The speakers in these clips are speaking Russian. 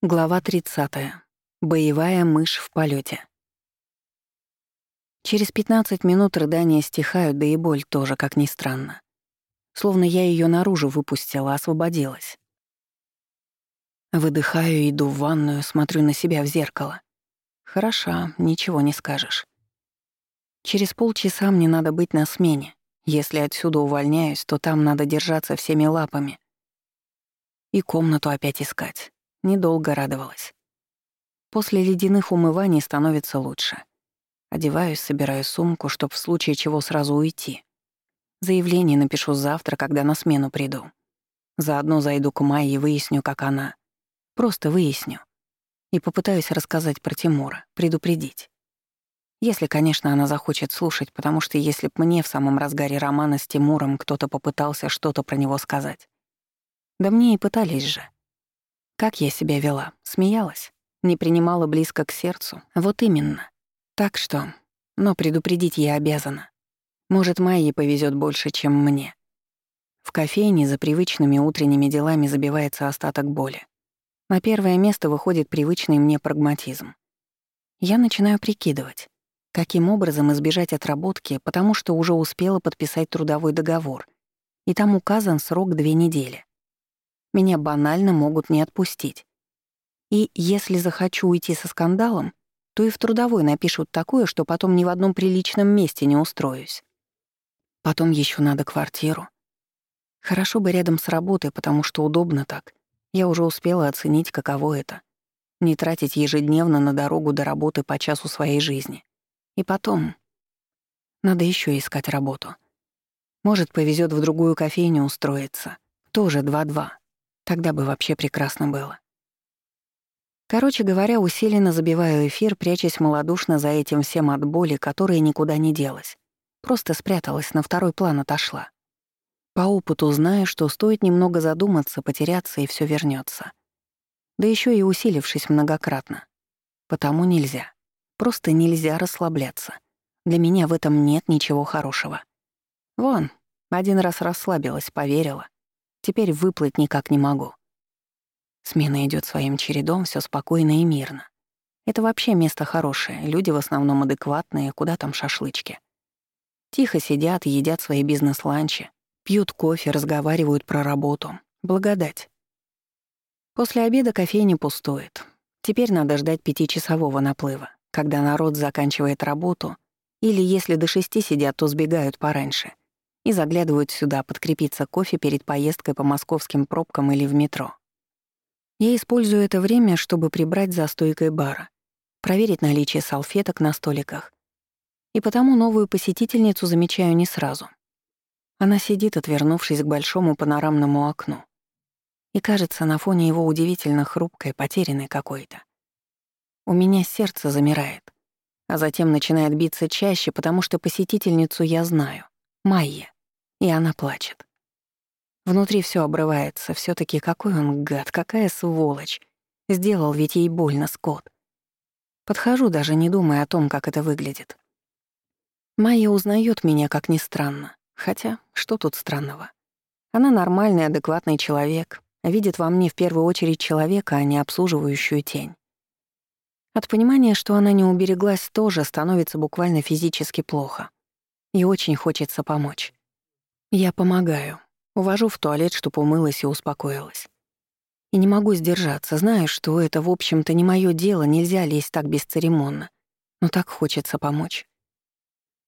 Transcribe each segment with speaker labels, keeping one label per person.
Speaker 1: Глава 30. Боевая мышь в полете. Через 15 минут рыдания стихают, да и боль тоже, как ни странно. Словно я ее наружу выпустила, освободилась. Выдыхаю, иду в ванную, смотрю на себя в зеркало. Хороша, ничего не скажешь. Через полчаса мне надо быть на смене. Если отсюда увольняюсь, то там надо держаться всеми лапами. И комнату опять искать. Недолго радовалась. После ледяных умываний становится лучше. Одеваюсь, собираю сумку, чтоб в случае чего сразу уйти. Заявление напишу завтра, когда на смену приду. Заодно зайду к Майе и выясню, как она. Просто выясню. И попытаюсь рассказать про Тимура, предупредить. Если, конечно, она захочет слушать, потому что если б мне в самом разгаре романа с Тимуром кто-то попытался что-то про него сказать. Да мне и пытались же. Как я себя вела? Смеялась? Не принимала близко к сердцу? Вот именно. Так что... Но предупредить я обязана. Может, Майе повезет больше, чем мне. В кофейне за привычными утренними делами забивается остаток боли. На первое место выходит привычный мне прагматизм. Я начинаю прикидывать, каким образом избежать отработки, потому что уже успела подписать трудовой договор, и там указан срок две недели меня банально могут не отпустить. И если захочу уйти со скандалом, то и в трудовой напишут такое, что потом ни в одном приличном месте не устроюсь. Потом еще надо квартиру. Хорошо бы рядом с работой, потому что удобно так. Я уже успела оценить, каково это. Не тратить ежедневно на дорогу до работы по часу своей жизни. И потом... Надо еще искать работу. Может, повезет в другую кофейню устроиться. Тоже 2-2. Тогда бы вообще прекрасно было. Короче говоря, усиленно забиваю эфир, прячась малодушно за этим всем от боли, которая никуда не делась. Просто спряталась, на второй план отошла. По опыту знаю, что стоит немного задуматься, потеряться, и все вернется. Да еще и усилившись многократно. Потому нельзя. Просто нельзя расслабляться. Для меня в этом нет ничего хорошего. Вон, один раз расслабилась, поверила. Теперь выплыть никак не могу. Смена идет своим чередом, все спокойно и мирно. Это вообще место хорошее, люди в основном адекватные, куда там шашлычки. Тихо сидят, едят свои бизнес-ланчи, пьют кофе, разговаривают про работу. Благодать. После обеда кофейня пустует. Теперь надо ждать пятичасового наплыва, когда народ заканчивает работу, или если до шести сидят, то сбегают пораньше и заглядывают сюда подкрепиться кофе перед поездкой по московским пробкам или в метро. Я использую это время, чтобы прибрать за стойкой бара, проверить наличие салфеток на столиках. И потому новую посетительницу замечаю не сразу. Она сидит, отвернувшись к большому панорамному окну. И кажется, на фоне его удивительно хрупкой, потерянной какой-то. У меня сердце замирает, а затем начинает биться чаще, потому что посетительницу я знаю — Майя и она плачет. Внутри все обрывается, все таки какой он гад, какая сволочь. Сделал ведь ей больно, Скотт. Подхожу, даже не думая о том, как это выглядит. Майя узнает меня, как ни странно. Хотя, что тут странного? Она нормальный, адекватный человек, видит во мне в первую очередь человека, а не обслуживающую тень. От понимания, что она не убереглась, тоже становится буквально физически плохо. И очень хочется помочь. Я помогаю. Увожу в туалет, чтобы умылась и успокоилась. И не могу сдержаться, знаю, что это, в общем-то, не мое дело, нельзя лезть так бесцеремонно. Но так хочется помочь.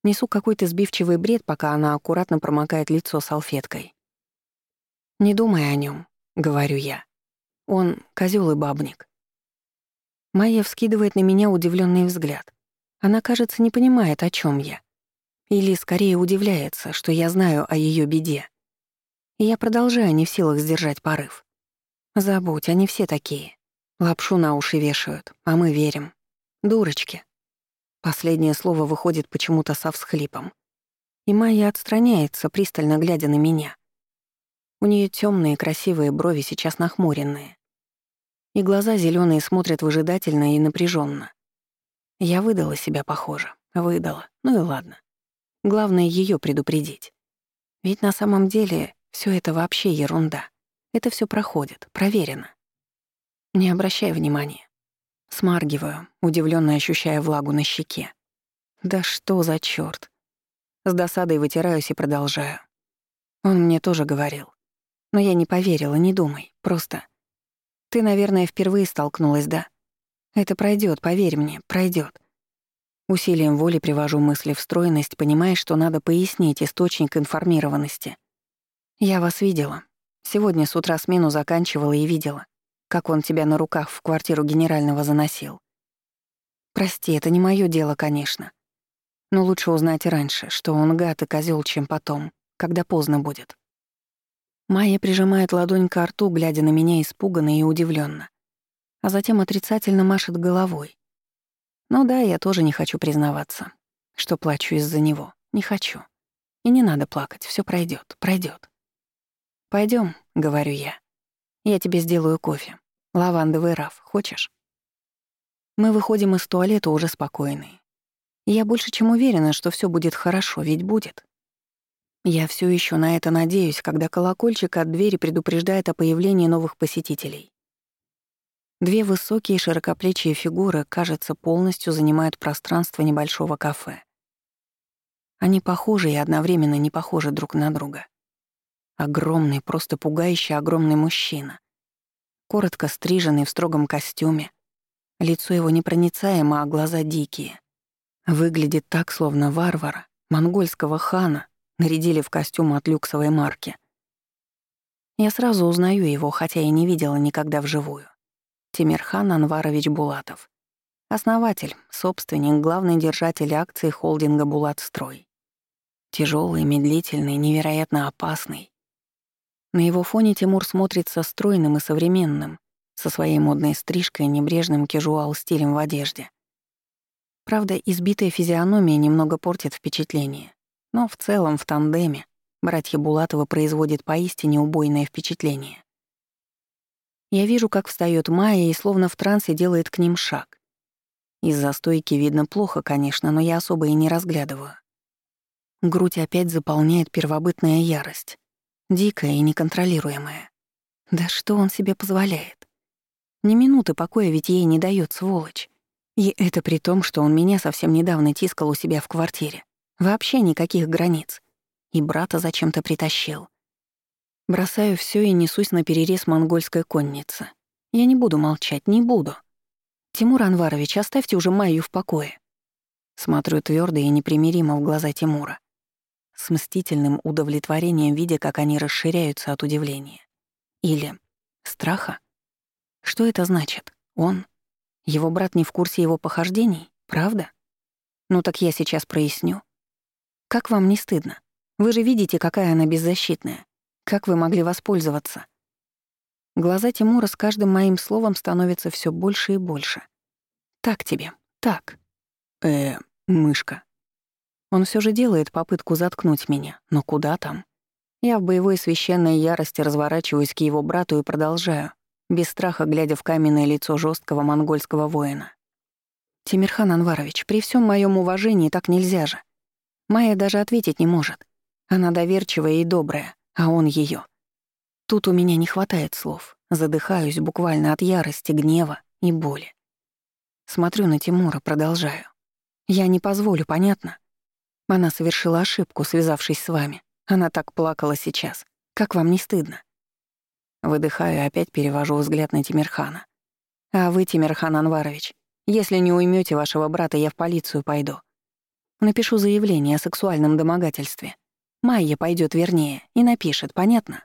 Speaker 1: Несу какой-то сбивчивый бред, пока она аккуратно промокает лицо салфеткой. «Не думай о нем, говорю я. Он — козёл и бабник. Майя вскидывает на меня удивленный взгляд. Она, кажется, не понимает, о чем я. Или скорее удивляется, что я знаю о ее беде. Я продолжаю не в силах сдержать порыв. Забудь, они все такие. Лапшу на уши вешают, а мы верим. Дурочки. Последнее слово выходит почему-то со всхлипом. И Майя отстраняется, пристально глядя на меня. У нее темные красивые брови сейчас нахмуренные. И глаза зеленые смотрят выжидательно и напряженно. Я выдала себя, похоже. Выдала. Ну и ладно. Главное ее предупредить. Ведь на самом деле все это вообще ерунда. Это все проходит, проверено. Не обращай внимания. Смаргиваю, удивленно ощущая влагу на щеке. Да что за чёрт? С досадой вытираюсь и продолжаю. Он мне тоже говорил. Но я не поверила, не думай, просто. Ты, наверное, впервые столкнулась, да? Это пройдет, поверь мне, пройдет. Усилием воли привожу мысли в стройность, понимая, что надо пояснить источник информированности. Я вас видела. Сегодня с утра смену заканчивала и видела, как он тебя на руках в квартиру генерального заносил. Прости, это не моё дело, конечно. Но лучше узнать раньше, что он гад и козёл, чем потом, когда поздно будет. Майя прижимает ладонь к рту, глядя на меня испуганно и удивленно, а затем отрицательно машет головой. Ну да, я тоже не хочу признаваться, что плачу из-за него. Не хочу. И не надо плакать, все пройдет, пройдет. Пойдем, говорю я. Я тебе сделаю кофе. Лавандовый раф, хочешь? Мы выходим из туалета уже спокойные. Я больше чем уверена, что все будет хорошо, ведь будет. Я все еще на это надеюсь, когда колокольчик от двери предупреждает о появлении новых посетителей. Две высокие широкоплечие фигуры, кажется, полностью занимают пространство небольшого кафе. Они похожи и одновременно не похожи друг на друга. Огромный, просто пугающий огромный мужчина. Коротко стриженный в строгом костюме. Лицо его непроницаемо, а глаза дикие. Выглядит так, словно варвара, монгольского хана, нарядили в костюм от люксовой марки. Я сразу узнаю его, хотя и не видела никогда вживую. Тимирхан Анварович Булатов. Основатель, собственник, главный держатель акций холдинга «Булатстрой». Тяжелый, медлительный, невероятно опасный. На его фоне Тимур смотрится стройным и современным, со своей модной стрижкой и небрежным кежуал-стилем в одежде. Правда, избитая физиономия немного портит впечатление. Но в целом в тандеме братья Булатова производят поистине убойное впечатление. Я вижу, как встает Майя и словно в трансе делает к ним шаг. Из-за стойки видно плохо, конечно, но я особо и не разглядываю. Грудь опять заполняет первобытная ярость. Дикая и неконтролируемая. Да что он себе позволяет? Ни минуты покоя ведь ей не дает сволочь. И это при том, что он меня совсем недавно тискал у себя в квартире. Вообще никаких границ. И брата зачем-то притащил. Бросаю все и несусь на перерез монгольской конницы. Я не буду молчать, не буду. Тимур Анварович, оставьте уже Майю в покое. Смотрю твердо и непримиримо в глаза Тимура. С мстительным удовлетворением, видя, как они расширяются от удивления. Или страха. Что это значит? Он? Его брат не в курсе его похождений? Правда? Ну так я сейчас проясню. Как вам не стыдно? Вы же видите, какая она беззащитная. Как вы могли воспользоваться? Глаза Тимура с каждым моим словом становятся все больше и больше. Так тебе, так. Э, мышка. Он все же делает попытку заткнуть меня, но куда там? Я в боевой священной ярости разворачиваюсь к его брату и продолжаю, без страха глядя в каменное лицо жесткого монгольского воина. «Тимирхан Анварович, при всем моем уважении так нельзя же. Майя даже ответить не может. Она доверчивая и добрая, а он ее. Тут у меня не хватает слов. Задыхаюсь буквально от ярости, гнева и боли. Смотрю на Тимура, продолжаю. Я не позволю, понятно? Она совершила ошибку, связавшись с вами. Она так плакала сейчас. Как вам не стыдно? Выдыхаю и опять перевожу взгляд на Тимирхана. А вы, Тимирхан Анварович, если не уймете вашего брата, я в полицию пойду. Напишу заявление о сексуальном домогательстве. Майя пойдет вернее и напишет, понятно?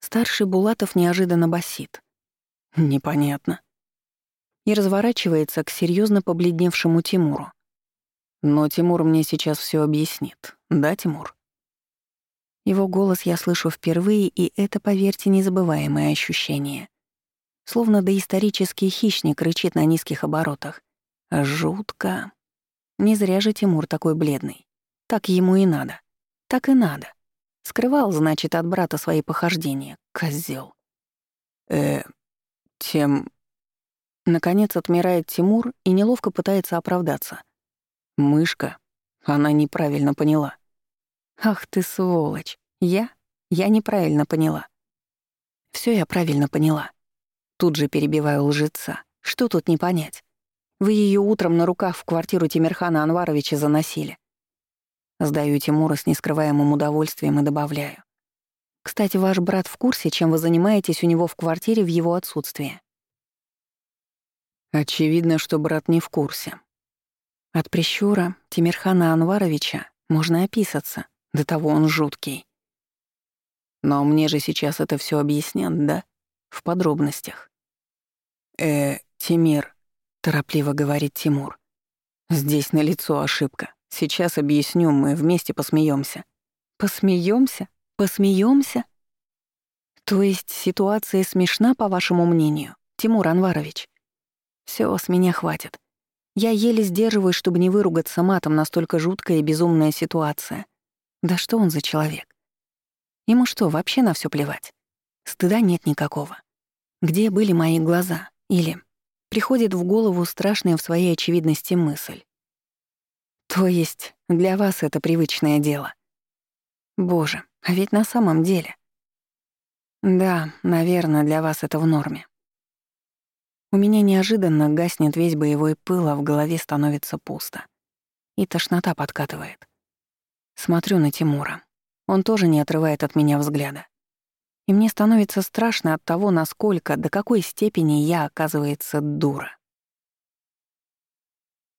Speaker 1: Старший Булатов неожиданно басит. Непонятно. И разворачивается к серьезно побледневшему Тимуру. Но Тимур мне сейчас все объяснит. Да, Тимур? Его голос я слышу впервые, и это, поверьте, незабываемое ощущение. Словно доисторический хищник рычит на низких оборотах. Жутко. Не зря же Тимур такой бледный. Так ему и надо. Так и надо. Скрывал, значит, от брата свои похождения. Козел. Э, тем... Наконец отмирает Тимур и неловко пытается оправдаться. Мышка. Она неправильно поняла. Ах ты сволочь. Я? Я неправильно поняла. Все я правильно поняла. Тут же перебиваю лжеца. Что тут не понять? Вы ее утром на руках в квартиру Тимирхана Анваровича заносили. Сдаю Тимура с нескрываемым удовольствием и добавляю. Кстати, ваш брат в курсе, чем вы занимаетесь у него в квартире в его отсутствие?
Speaker 2: Очевидно, что брат не в курсе.
Speaker 1: От прищура Тимирхана Анваровича можно описаться, до того он жуткий.
Speaker 2: Но мне же сейчас это все объяснят, да? В подробностях.
Speaker 1: Э, Тимир, торопливо говорит Тимур.
Speaker 2: Здесь на лицо ошибка. Сейчас объясню, мы вместе посмеемся.
Speaker 1: Посмеемся? Посмеемся? То есть ситуация смешна, по вашему мнению, Тимур Анварович? Все, с меня хватит. Я еле сдерживаюсь, чтобы не выругаться матом, настолько жуткая и безумная ситуация. Да что он за человек? Ему что, вообще на все плевать? Стыда нет никакого. Где были мои глаза? Или приходит в голову страшная в своей очевидности мысль. То есть для вас это привычное дело. Боже, а ведь на самом деле. Да, наверное, для вас это в норме. У меня неожиданно гаснет весь боевой пыл, а в голове становится пусто. И тошнота подкатывает. Смотрю на Тимура. Он тоже не отрывает от меня взгляда. И мне становится страшно от того, насколько, до какой степени я, оказывается, дура.